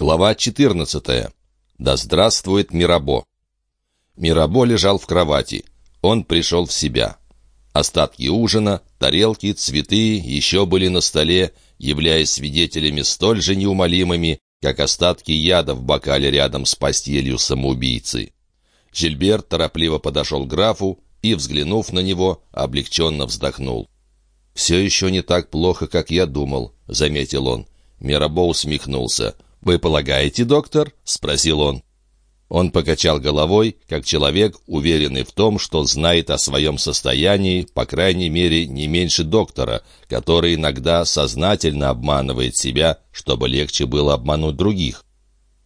Глава 14. Да здравствует Мирабо. Мирабо лежал в кровати. Он пришел в себя. Остатки ужина, тарелки, цветы еще были на столе, являясь свидетелями столь же неумолимыми, как остатки яда в бокале рядом с постелью самоубийцы. Жильбер торопливо подошел к графу и, взглянув на него, облегченно вздохнул. «Все еще не так плохо, как я думал», — заметил он. Мирабо усмехнулся. «Вы полагаете, доктор?» — спросил он. Он покачал головой, как человек, уверенный в том, что знает о своем состоянии, по крайней мере, не меньше доктора, который иногда сознательно обманывает себя, чтобы легче было обмануть других.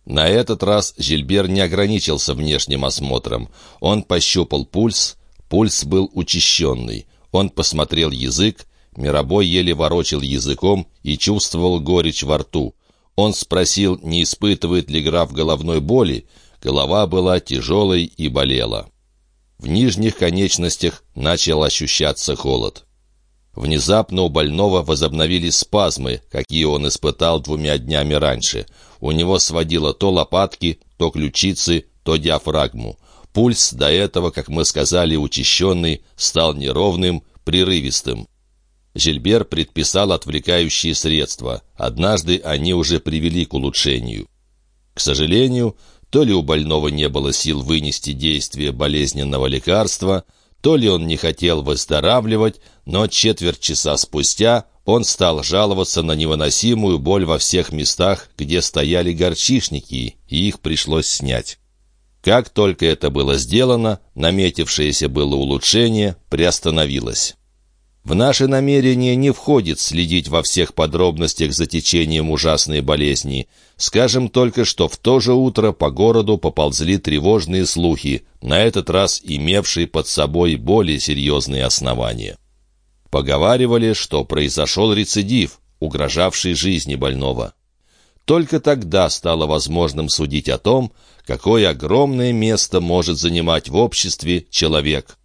На этот раз Жильбер не ограничился внешним осмотром. Он пощупал пульс. Пульс был учащенный. Он посмотрел язык. Миробой еле ворочил языком и чувствовал горечь во рту. Он спросил, не испытывает ли граф головной боли. Голова была тяжелой и болела. В нижних конечностях начал ощущаться холод. Внезапно у больного возобновились спазмы, какие он испытал двумя днями раньше. У него сводило то лопатки, то ключицы, то диафрагму. Пульс, до этого, как мы сказали, учащенный, стал неровным, прерывистым. Жильбер предписал отвлекающие средства. Однажды они уже привели к улучшению. К сожалению, то ли у больного не было сил вынести действие болезненного лекарства, то ли он не хотел выздоравливать, но четверть часа спустя он стал жаловаться на невыносимую боль во всех местах, где стояли горчишники, и их пришлось снять. Как только это было сделано, наметившееся было улучшение приостановилось. В наше намерение не входит следить во всех подробностях за течением ужасной болезни. Скажем только, что в то же утро по городу поползли тревожные слухи, на этот раз имевшие под собой более серьезные основания. Поговаривали, что произошел рецидив, угрожавший жизни больного. Только тогда стало возможным судить о том, какое огромное место может занимать в обществе человек –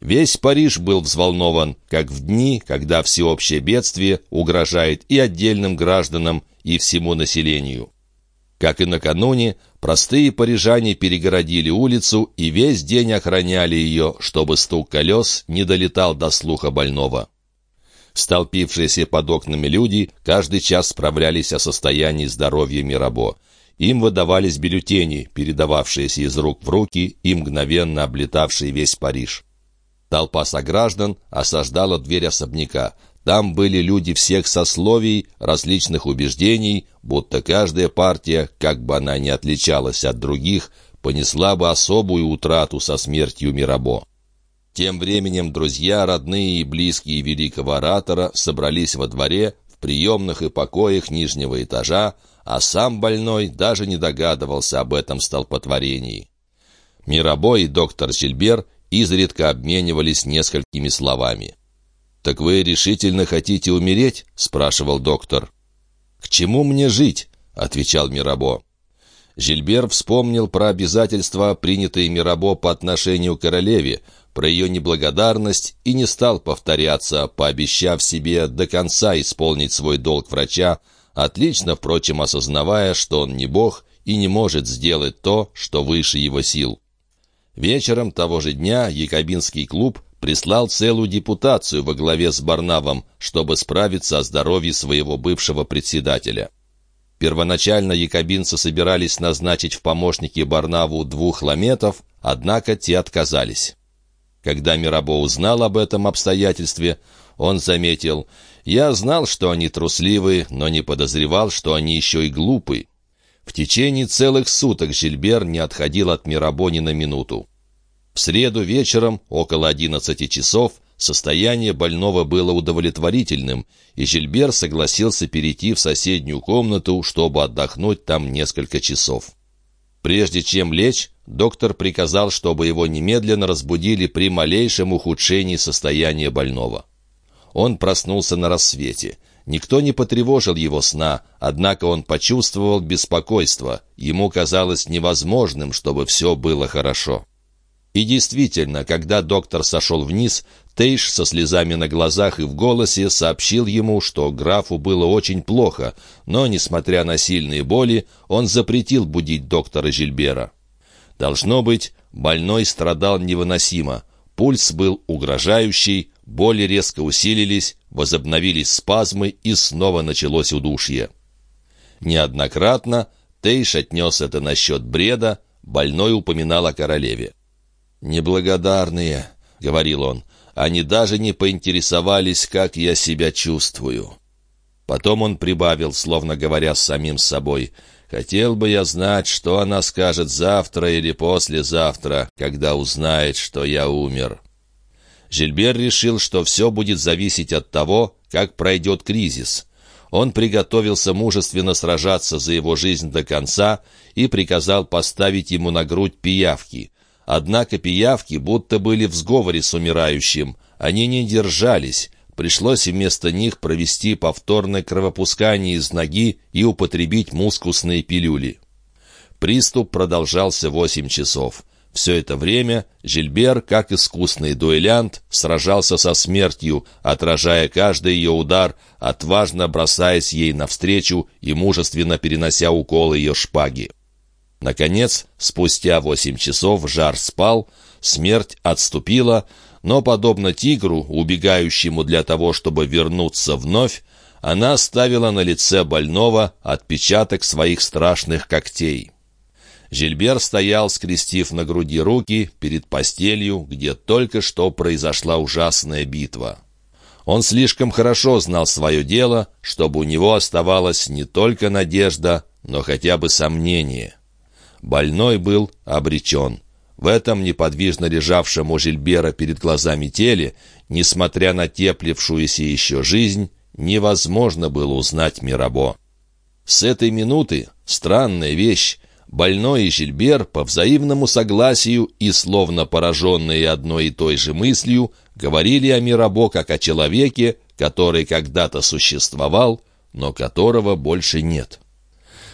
Весь Париж был взволнован, как в дни, когда всеобщее бедствие угрожает и отдельным гражданам, и всему населению. Как и накануне, простые парижане перегородили улицу и весь день охраняли ее, чтобы стук колес не долетал до слуха больного. Столпившиеся под окнами люди каждый час справлялись о состоянии здоровья Мирабо. Им выдавались бюллетени, передававшиеся из рук в руки и мгновенно облетавшие весь Париж. Толпа сограждан осаждала дверь особняка. Там были люди всех сословий, различных убеждений, будто каждая партия, как бы она ни отличалась от других, понесла бы особую утрату со смертью Мирабо. Тем временем друзья, родные и близкие великого оратора собрались во дворе, в приемных и покоях нижнего этажа, а сам больной даже не догадывался об этом столпотворении. Мирабо и доктор Сильбер изредка обменивались несколькими словами. «Так вы решительно хотите умереть?» — спрашивал доктор. «К чему мне жить?» — отвечал Мирабо. Жильбер вспомнил про обязательства, принятые Мирабо по отношению к королеве, про ее неблагодарность и не стал повторяться, пообещав себе до конца исполнить свой долг врача, отлично, впрочем, осознавая, что он не бог и не может сделать то, что выше его сил. Вечером того же дня Якобинский клуб прислал целую депутацию во главе с Барнавом, чтобы справиться о здоровье своего бывшего председателя. Первоначально якобинцы собирались назначить в помощники Барнаву двух ламетов, однако те отказались. Когда Мирабо узнал об этом обстоятельстве, он заметил, «Я знал, что они трусливы, но не подозревал, что они еще и глупы. В течение целых суток Жильбер не отходил от Мирабо ни на минуту. В среду вечером, около одиннадцати часов, состояние больного было удовлетворительным, и Жильбер согласился перейти в соседнюю комнату, чтобы отдохнуть там несколько часов. Прежде чем лечь, доктор приказал, чтобы его немедленно разбудили при малейшем ухудшении состояния больного. Он проснулся на рассвете. Никто не потревожил его сна, однако он почувствовал беспокойство. Ему казалось невозможным, чтобы все было хорошо. И действительно, когда доктор сошел вниз, Тейш со слезами на глазах и в голосе сообщил ему, что графу было очень плохо, но, несмотря на сильные боли, он запретил будить доктора Жильбера. Должно быть, больной страдал невыносимо. Пульс был угрожающий, боли резко усилились, возобновились спазмы и снова началось удушье. Неоднократно Тейш отнес это насчет бреда, больной упоминал о королеве. «Неблагодарные», — говорил он, — «они даже не поинтересовались, как я себя чувствую». Потом он прибавил, словно говоря с самим собой, «Хотел бы я знать, что она скажет завтра или послезавтра, когда узнает, что я умер». Жильбер решил, что все будет зависеть от того, как пройдет кризис. Он приготовился мужественно сражаться за его жизнь до конца и приказал поставить ему на грудь пиявки. Однако пиявки будто были в сговоре с умирающим. Они не держались. Пришлось вместо них провести повторное кровопускание из ноги и употребить мускусные пилюли. Приступ продолжался восемь часов. Все это время Жильбер, как искусный дуэлянт, сражался со смертью, отражая каждый ее удар, отважно бросаясь ей навстречу и мужественно перенося уколы ее шпаги. Наконец, спустя восемь часов жар спал, смерть отступила, но, подобно тигру, убегающему для того, чтобы вернуться вновь, она оставила на лице больного отпечаток своих страшных когтей. Жильбер стоял, скрестив на груди руки, перед постелью, где только что произошла ужасная битва. Он слишком хорошо знал свое дело, чтобы у него оставалась не только надежда, но хотя бы сомнение. Больной был обречен. В этом неподвижно лежавшем у Жильбера перед глазами теле, несмотря на теплившуюся еще жизнь, невозможно было узнать Мирабо. С этой минуты странная вещь, Больной и Жильбер по взаимному согласию и словно пораженные одной и той же мыслью говорили о Мирабо как о человеке, который когда-то существовал, но которого больше нет.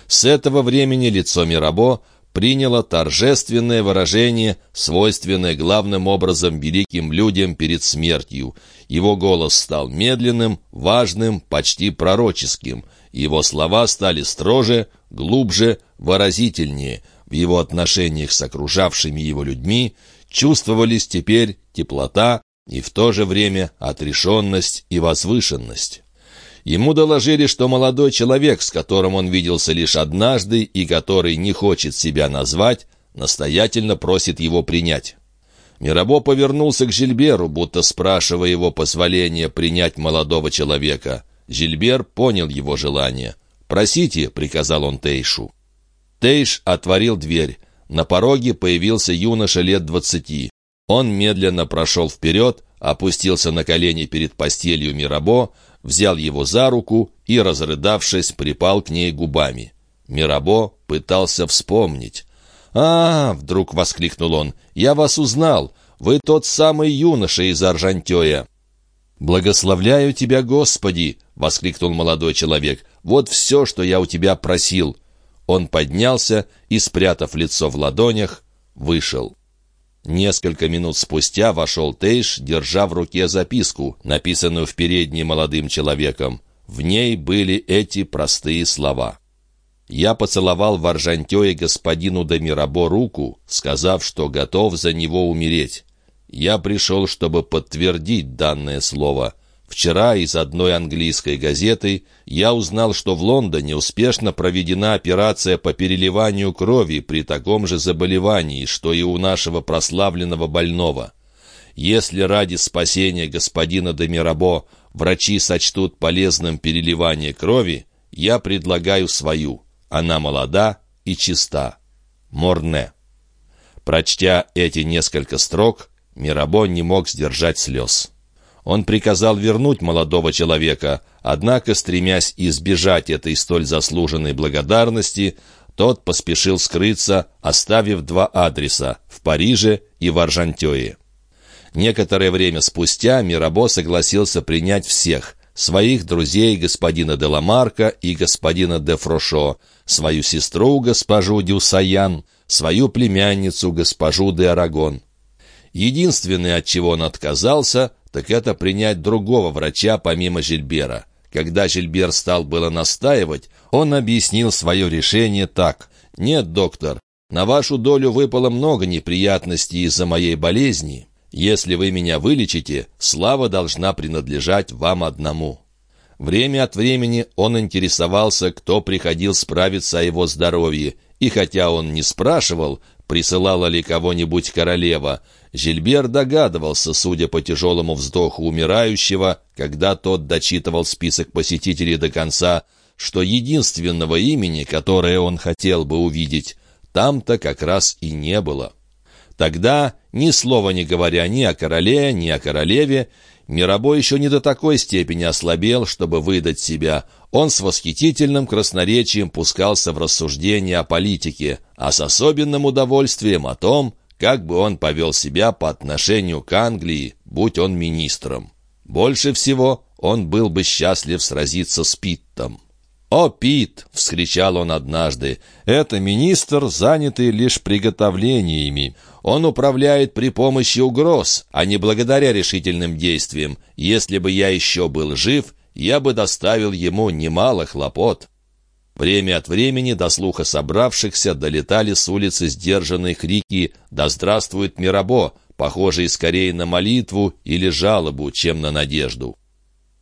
С этого времени лицо Мирабо приняло торжественное выражение, свойственное главным образом великим людям перед смертью. Его голос стал медленным, важным, почти пророческим. Его слова стали строже, глубже, выразительнее. В его отношениях с окружавшими его людьми чувствовались теперь теплота и в то же время отрешенность и возвышенность. Ему доложили, что молодой человек, с которым он виделся лишь однажды и который не хочет себя назвать, настоятельно просит его принять. Мирабо повернулся к Жильберу, будто спрашивая его позволения принять молодого человека. Жильбер понял его желание. «Просите», — приказал он Тейшу. Тейш отворил дверь. На пороге появился юноша лет двадцати. Он медленно прошел вперед, опустился на колени перед постелью Мирабо, взял его за руку и, разрыдавшись, припал к ней губами. Мирабо пытался вспомнить. «А, — вдруг воскликнул он, — я вас узнал. Вы тот самый юноша из Аржантея». «Благословляю тебя, Господи!» — воскликнул молодой человек. «Вот все, что я у тебя просил». Он поднялся и, спрятав лицо в ладонях, вышел. Несколько минут спустя вошел Тейш, держа в руке записку, написанную в передней молодым человеком. В ней были эти простые слова. «Я поцеловал в Аржантёе господину Демирабо руку, сказав, что готов за него умереть. Я пришел, чтобы подтвердить данное слово». Вчера из одной английской газеты я узнал, что в Лондоне успешно проведена операция по переливанию крови при таком же заболевании, что и у нашего прославленного больного. Если ради спасения господина Демирабо врачи сочтут полезным переливание крови, я предлагаю свою. Она молода и чиста. Морне. Прочтя эти несколько строк, Мирабо не мог сдержать слез. Он приказал вернуть молодого человека, однако, стремясь избежать этой столь заслуженной благодарности, тот поспешил скрыться, оставив два адреса — в Париже и в Аржантёе. Некоторое время спустя Мирабо согласился принять всех — своих друзей господина де Ламарка и господина де Фрошо, свою сестру госпожу Дюсаян, свою племянницу госпожу де Арагон. Единственное, от чего он отказался, так это принять другого врача помимо Жильбера. Когда Жильбер стал было настаивать, он объяснил свое решение так. «Нет, доктор, на вашу долю выпало много неприятностей из-за моей болезни. Если вы меня вылечите, слава должна принадлежать вам одному». Время от времени он интересовался, кто приходил справиться о его здоровье, и хотя он не спрашивал, присылала ли кого-нибудь королева, Жильбер догадывался, судя по тяжелому вздоху умирающего, когда тот дочитывал список посетителей до конца, что единственного имени, которое он хотел бы увидеть, там-то как раз и не было. Тогда, ни слова не говоря ни о короле, ни о королеве, Мирабо еще не до такой степени ослабел, чтобы выдать себя. Он с восхитительным красноречием пускался в рассуждения о политике, а с особенным удовольствием о том, как бы он повел себя по отношению к Англии, будь он министром. Больше всего он был бы счастлив сразиться с Питтом. «О, Пит!» — вскричал он однажды. «Это министр, занятый лишь приготовлениями. Он управляет при помощи угроз, а не благодаря решительным действиям. Если бы я еще был жив, я бы доставил ему немало хлопот». Время от времени до слуха собравшихся долетали с улицы сдержанные крики «Да здравствует Мирабо!», похожие скорее на молитву или жалобу, чем на надежду.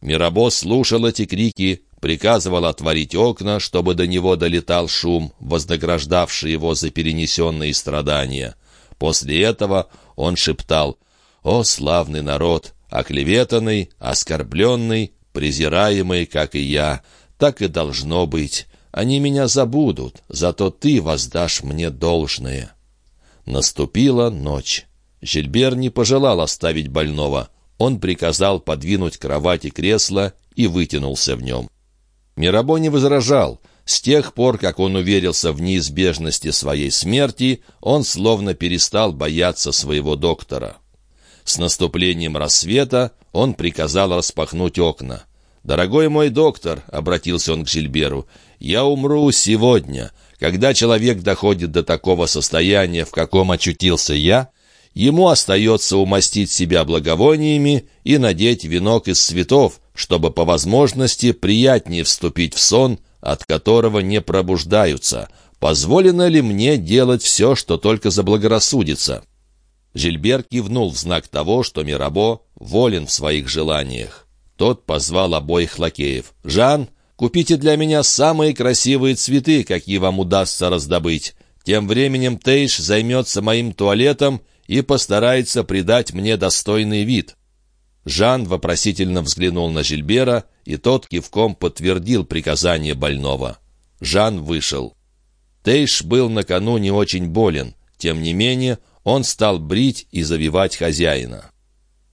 Мирабо слушал эти крики, приказывал отворить окна, чтобы до него долетал шум, вознаграждавший его за перенесенные страдания. После этого он шептал «О, славный народ, оклеветанный, оскорбленный, презираемый, как и я, так и должно быть». Они меня забудут, зато ты воздашь мне должное». Наступила ночь. Жильбер не пожелал оставить больного. Он приказал подвинуть кровать и кресло и вытянулся в нем. Мирабо не возражал. С тех пор, как он уверился в неизбежности своей смерти, он словно перестал бояться своего доктора. С наступлением рассвета он приказал распахнуть окна. «Дорогой мой доктор», — обратился он к Жильберу, — «я умру сегодня. Когда человек доходит до такого состояния, в каком очутился я, ему остается умастить себя благовониями и надеть венок из цветов, чтобы по возможности приятнее вступить в сон, от которого не пробуждаются. Позволено ли мне делать все, что только заблагорассудится?» Жильбер кивнул в знак того, что Мирабо волен в своих желаниях. Тот позвал обоих лакеев. «Жан, купите для меня самые красивые цветы, какие вам удастся раздобыть. Тем временем Тейш займется моим туалетом и постарается придать мне достойный вид». Жан вопросительно взглянул на Жильбера, и тот кивком подтвердил приказание больного. Жан вышел. Тейш был накануне очень болен. Тем не менее, он стал брить и завивать хозяина.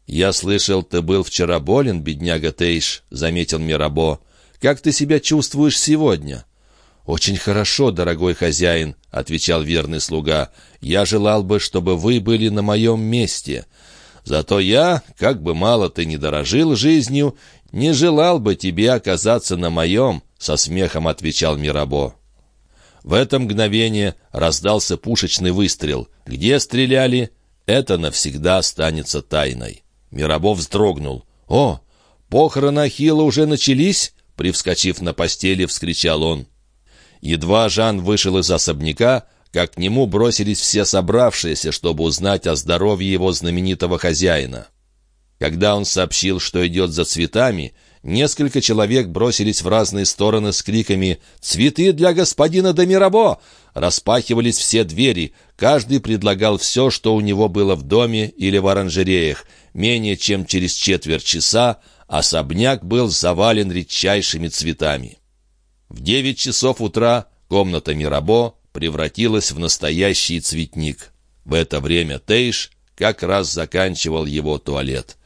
«Я слышал, ты был вчера болен, бедняга Тейш», — заметил Мирабо. «Как ты себя чувствуешь сегодня?» «Очень хорошо, дорогой хозяин», — отвечал верный слуга. «Я желал бы, чтобы вы были на моем месте. Зато я, как бы мало ты ни дорожил жизнью, не желал бы тебе оказаться на моем», — со смехом отвечал Мирабо. В это мгновение раздался пушечный выстрел. Где стреляли, это навсегда останется тайной. Миробов вздрогнул. «О, похороны Ахилла уже начались?» Привскочив на постели, вскричал он. Едва Жан вышел из особняка, как к нему бросились все собравшиеся, чтобы узнать о здоровье его знаменитого хозяина. Когда он сообщил, что идет за цветами, несколько человек бросились в разные стороны с криками «Цветы для господина Демирабо!» Распахивались все двери, каждый предлагал все, что у него было в доме или в оранжереях — менее чем через четверть часа особняк был завален редчайшими цветами. В девять часов утра комната Мирабо превратилась в настоящий цветник. В это время Тейш как раз заканчивал его туалет.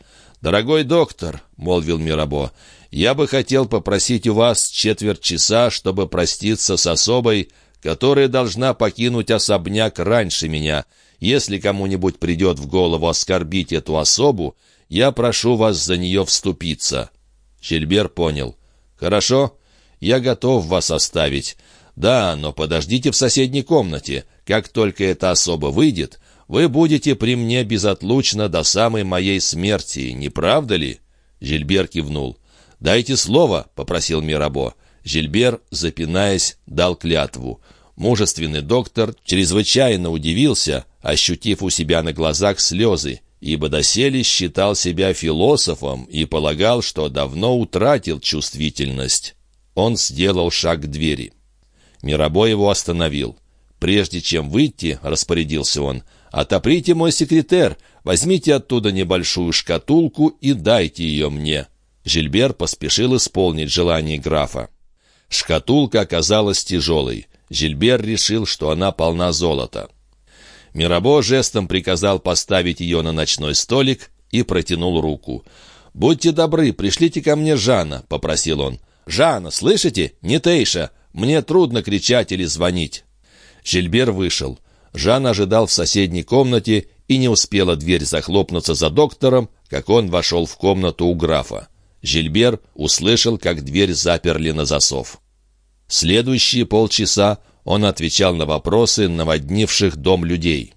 «Дорогой доктор», — молвил Мирабо, — «я бы хотел попросить у вас четверть часа, чтобы проститься с особой, которая должна покинуть особняк раньше меня, если кому-нибудь придет в голову оскорбить эту особу, я прошу вас за нее вступиться». Щельбер понял. «Хорошо, я готов вас оставить. Да, но подождите в соседней комнате. Как только эта особа выйдет, вы будете при мне безотлучно до самой моей смерти, не правда ли?» Жильбер кивнул. «Дайте слово», — попросил Мирабо. Жильбер, запинаясь, дал клятву. Мужественный доктор чрезвычайно удивился, ощутив у себя на глазах слезы, ибо доселе считал себя философом и полагал, что давно утратил чувствительность. Он сделал шаг к двери. Мирабо его остановил. «Прежде чем выйти, — распорядился он, — отоприте мой секретер, возьмите оттуда небольшую шкатулку и дайте ее мне». Жильбер поспешил исполнить желание графа. Шкатулка оказалась тяжелой. Жильбер решил, что она полна золота. Мирабо жестом приказал поставить ее на ночной столик и протянул руку. «Будьте добры, пришлите ко мне Жана», — попросил он. «Жана, слышите? Не Тейша. Мне трудно кричать или звонить». Жильбер вышел. Жан ожидал в соседней комнате, и не успела дверь захлопнуться за доктором, как он вошел в комнату у графа. Жильбер услышал, как дверь заперли на засов. Следующие полчаса он отвечал на вопросы наводнивших дом людей.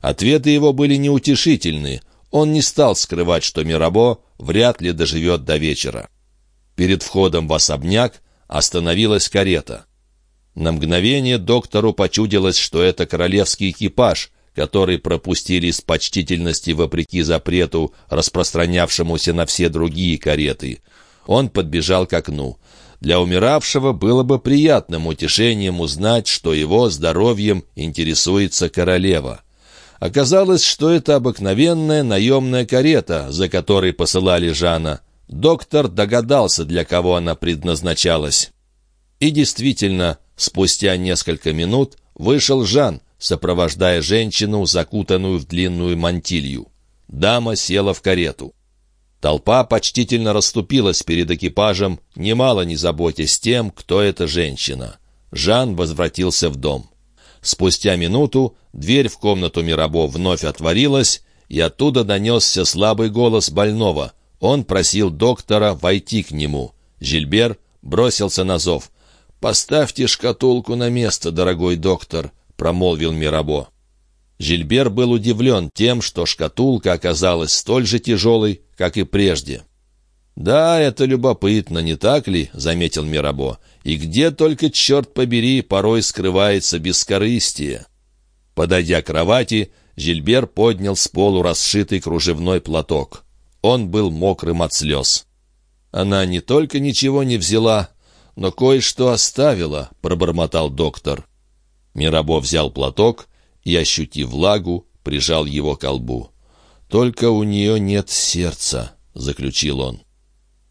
Ответы его были неутешительны. Он не стал скрывать, что Мирабо вряд ли доживет до вечера. Перед входом в особняк остановилась карета. На мгновение доктору почудилось, что это королевский экипаж, который пропустили с почтительности вопреки запрету, распространявшемуся на все другие кареты. Он подбежал к окну. Для умиравшего было бы приятным утешением узнать, что его здоровьем интересуется королева. Оказалось, что это обыкновенная наемная карета, за которой посылали Жана. Доктор догадался, для кого она предназначалась. И действительно, спустя несколько минут вышел Жан, сопровождая женщину, закутанную в длинную мантилью. Дама села в карету. Толпа почтительно расступилась перед экипажем, немало не заботясь тем, кто эта женщина. Жан возвратился в дом. Спустя минуту дверь в комнату Мирабо вновь отворилась, и оттуда донесся слабый голос больного. Он просил доктора войти к нему. Жильбер бросился на зов. «Поставьте шкатулку на место, дорогой доктор», — промолвил Мирабо. Жильбер был удивлен тем, что шкатулка оказалась столь же тяжелой, как и прежде. «Да, это любопытно, не так ли?» — заметил Мирабо. «И где только, черт побери, порой скрывается бескорыстие». Подойдя к кровати, Жильбер поднял с полу расшитый кружевной платок. Он был мокрым от слез. «Она не только ничего не взяла, но кое-что оставила», — пробормотал доктор. Мирабо взял платок и, ощутив влагу, прижал его к лбу. «Только у нее нет сердца», — заключил он.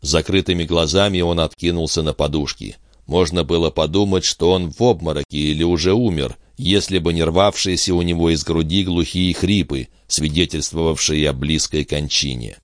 Закрытыми глазами он откинулся на подушки. Можно было подумать, что он в обмороке или уже умер, если бы не рвавшиеся у него из груди глухие хрипы, свидетельствовавшие о близкой кончине.